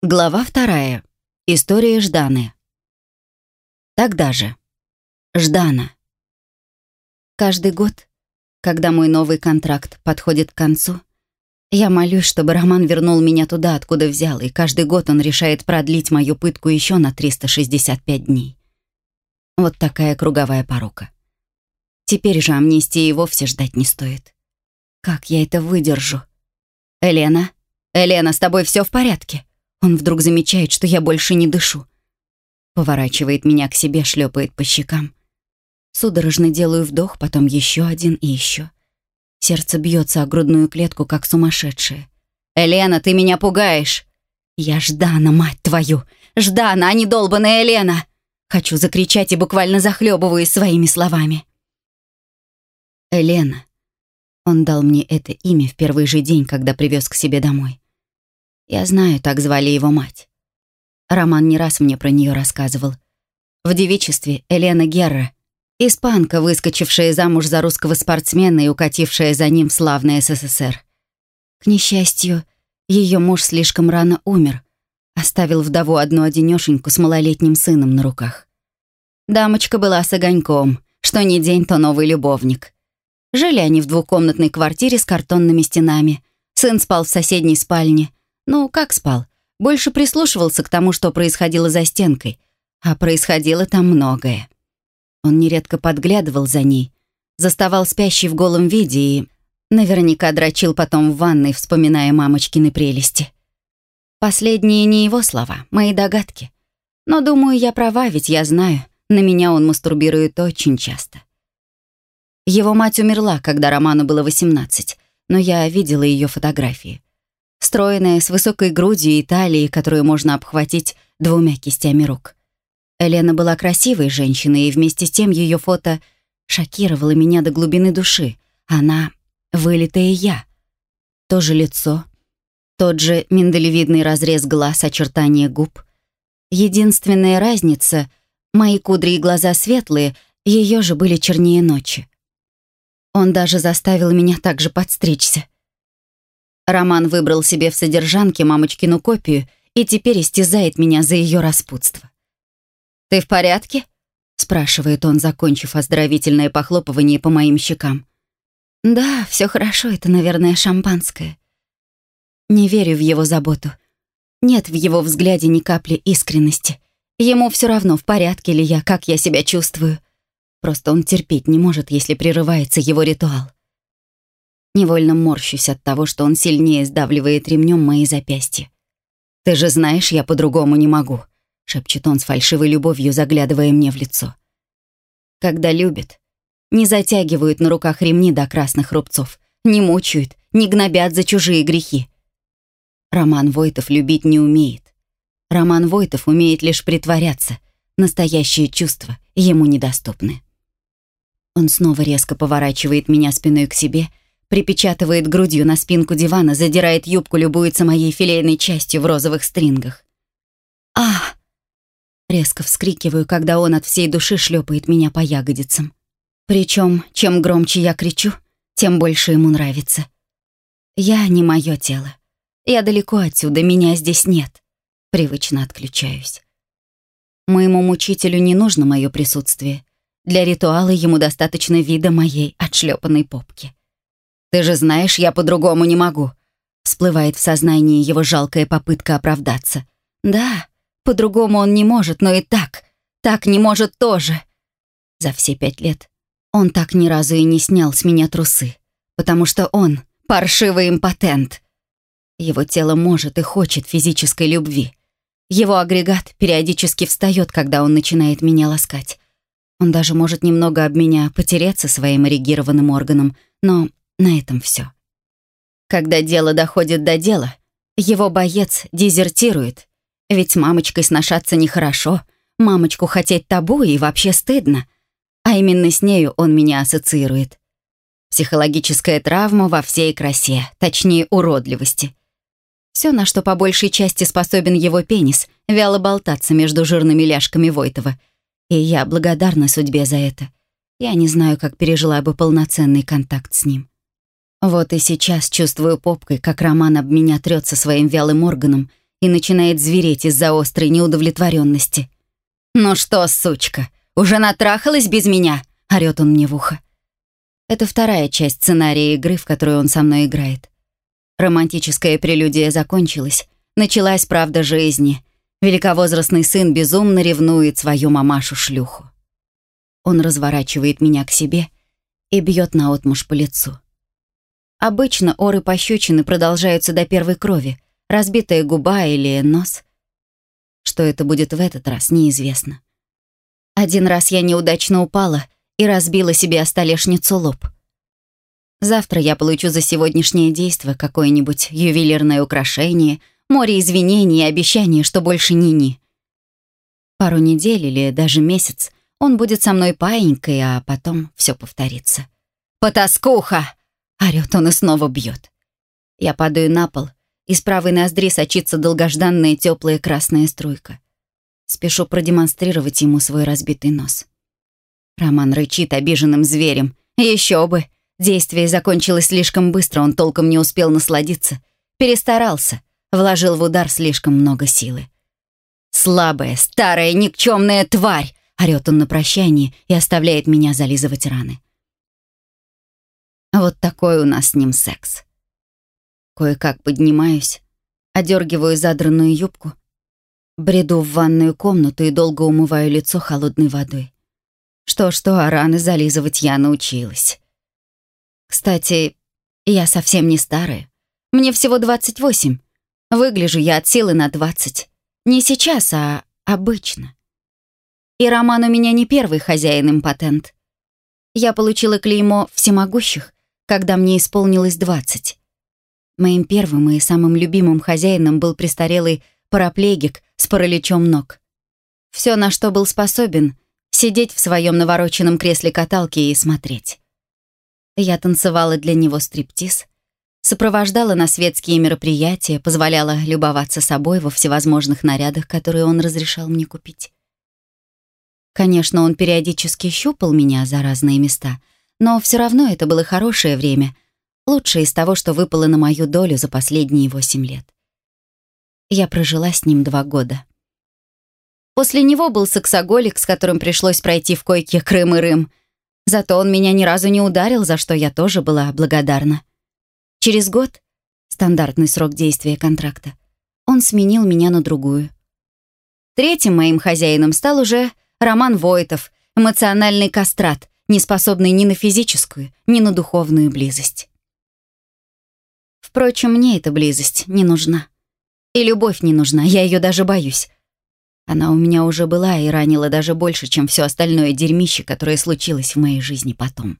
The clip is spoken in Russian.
Глава вторая. История Жданы. Тогда же. Ждана. Каждый год, когда мой новый контракт подходит к концу, я молюсь, чтобы Роман вернул меня туда, откуда взял, и каждый год он решает продлить мою пытку еще на 365 дней. Вот такая круговая порука. Теперь же амнистии вовсе ждать не стоит. Как я это выдержу? Елена? Елена, с тобой все в порядке? Он вдруг замечает, что я больше не дышу. Поворачивает меня к себе, шлепает по щекам. Судорожно делаю вдох, потом еще один и еще. Сердце бьется о грудную клетку, как сумасшедшее. «Элена, ты меня пугаешь!» «Я Ждана, мать твою! Ждана, а не долбаная Елена!» Хочу закричать и буквально захлебываюсь своими словами. Елена. Он дал мне это имя в первый же день, когда привез к себе домой. Я знаю, так звали его мать. Роман не раз мне про нее рассказывал. В девичестве Елена Герра, испанка, выскочившая замуж за русского спортсмена и укатившая за ним в славный СССР. К несчастью, ее муж слишком рано умер, оставил вдову одну-одинешеньку с малолетним сыном на руках. Дамочка была с огоньком, что ни день, то новый любовник. Жили они в двухкомнатной квартире с картонными стенами. Сын спал в соседней спальне — ну, как спал? Больше прислушивался к тому, что происходило за стенкой. А происходило там многое. Он нередко подглядывал за ней, заставал спящей в голом виде и наверняка дрочил потом в ванной, вспоминая мамочкины прелести. Последние не его слова, мои догадки. Но, думаю, я права, ведь я знаю, на меня он мастурбирует очень часто. Его мать умерла, когда Роману было 18, но я видела ее фотографии. Стройная, с высокой грудью и талией, которую можно обхватить двумя кистями рук. Елена была красивой женщиной, и вместе с тем ее фото шокировало меня до глубины души. Она — вылитая я. То же лицо, тот же миндалевидный разрез глаз, очертания губ. Единственная разница — мои кудри и глаза светлые, ее же были чернее ночи. Он даже заставил меня так же подстричься. Роман выбрал себе в содержанке мамочкину копию и теперь истязает меня за ее распутство. «Ты в порядке?» — спрашивает он, закончив оздоровительное похлопывание по моим щекам. «Да, все хорошо, это, наверное, шампанское». Не верю в его заботу. Нет в его взгляде ни капли искренности. Ему все равно, в порядке ли я, как я себя чувствую. Просто он терпеть не может, если прерывается его ритуал. Невольно морщусь от того, что он сильнее сдавливает ремнем мои запястья. «Ты же знаешь, я по-другому не могу», — шепчет он с фальшивой любовью, заглядывая мне в лицо. Когда любят, не затягивают на руках ремни до красных рубцов, не мучают, не гнобят за чужие грехи. Роман Войтов любить не умеет. Роман Войтов умеет лишь притворяться. Настоящие чувства ему недоступны. Он снова резко поворачивает меня спиной к себе — припечатывает грудью на спинку дивана, задирает юбку, любуется моей филейной частью в розовых стрингах. а Резко вскрикиваю, когда он от всей души шлепает меня по ягодицам. Причем, чем громче я кричу, тем больше ему нравится. Я не мое тело. Я далеко отсюда, меня здесь нет. Привычно отключаюсь. Моему мучителю не нужно мое присутствие. Для ритуала ему достаточно вида моей отшлепанной попки. Ты же знаешь, я по-другому не могу. Всплывает в сознании его жалкая попытка оправдаться. Да, по-другому он не может, но и так. Так не может тоже. За все пять лет он так ни разу и не снял с меня трусы, потому что он паршивый импотент. Его тело может и хочет физической любви. Его агрегат периодически встает, когда он начинает меня ласкать. Он даже может немного об меня потереться своим эрегированным органом, но на этом все. Когда дело доходит до дела, его боец дезертирует. Ведь мамочкой сношаться нехорошо, мамочку хотеть табу и вообще стыдно. А именно с нею он меня ассоциирует. Психологическая травма во всей красе, точнее уродливости. Все, на что по большей части способен его пенис, вяло болтаться между жирными ляжками Войтова. И я благодарна судьбе за это. Я не знаю, как пережила бы полноценный контакт с ним. Вот и сейчас чувствую попкой, как Роман об меня трется своим вялым органом и начинает звереть из-за острой неудовлетворенности. «Ну что, сучка, уже натрахалась без меня?» — орёт он мне в ухо. Это вторая часть сценария игры, в которую он со мной играет. Романтическая прелюдия закончилась. Началась правда жизни. Великовозрастный сын безумно ревнует свою мамашу-шлюху. Он разворачивает меня к себе и бьет наотмашь по лицу. Обычно оры пощечины продолжаются до первой крови, разбитая губа или нос. Что это будет в этот раз, неизвестно. Один раз я неудачно упала и разбила себе о столешницу лоб. Завтра я получу за сегодняшнее действо какое-нибудь ювелирное украшение, море извинений и обещаний, что больше ни-ни. Пару недель или даже месяц он будет со мной паинькой, а потом все повторится. «Потаскуха!» — орёт он и снова бьет. Я падаю на пол, из правой ноздри сочится долгожданная теплая красная струйка. Спешу продемонстрировать ему свой разбитый нос. Роман рычит обиженным зверем. Еще бы! Действие закончилось слишком быстро, он толком не успел насладиться. Перестарался, вложил в удар слишком много силы. «Слабая, старая, никчемная тварь!» — орёт он на прощание и оставляет меня зализывать раны. Вот такой у нас с ним секс. Кое-как поднимаюсь, одергиваю задранную юбку, бреду в ванную комнату и долго умываю лицо холодной водой. Что-что, а раны зализывать я научилась. Кстати, я совсем не старая. Мне всего 28. Выгляжу я от силы на 20. Не сейчас, а обычно. И Роман у меня не первый хозяин-импотент. Я получила клеймо всемогущих, когда мне исполнилось 20. Моим первым и самым любимым хозяином был престарелый параплегик с параличом ног. Все, на что был способен, сидеть в своем навороченном кресле каталки и смотреть. Я танцевала для него стриптиз, сопровождала на светские мероприятия, позволяла любоваться собой во всевозможных нарядах, которые он разрешал мне купить. Конечно, он периодически щупал меня за разные места, но все равно это было хорошее время — Лучшее из того, что выпало на мою долю за последние восемь лет. Я прожила с ним два года. После него был сексоголик, с которым пришлось пройти в койке Крым и Рым. Зато он меня ни разу не ударил, за что я тоже была благодарна. Через год, стандартный срок действия контракта, он сменил меня на другую. Третьим моим хозяином стал уже Роман Войтов, эмоциональный кастрат, не способный ни на физическую, ни на духовную близость. Впрочем, мне эта близость не нужна. И любовь не нужна, я ее даже боюсь. Она у меня уже была и ранила даже больше, чем все остальное дерьмище, которое случилось в моей жизни потом.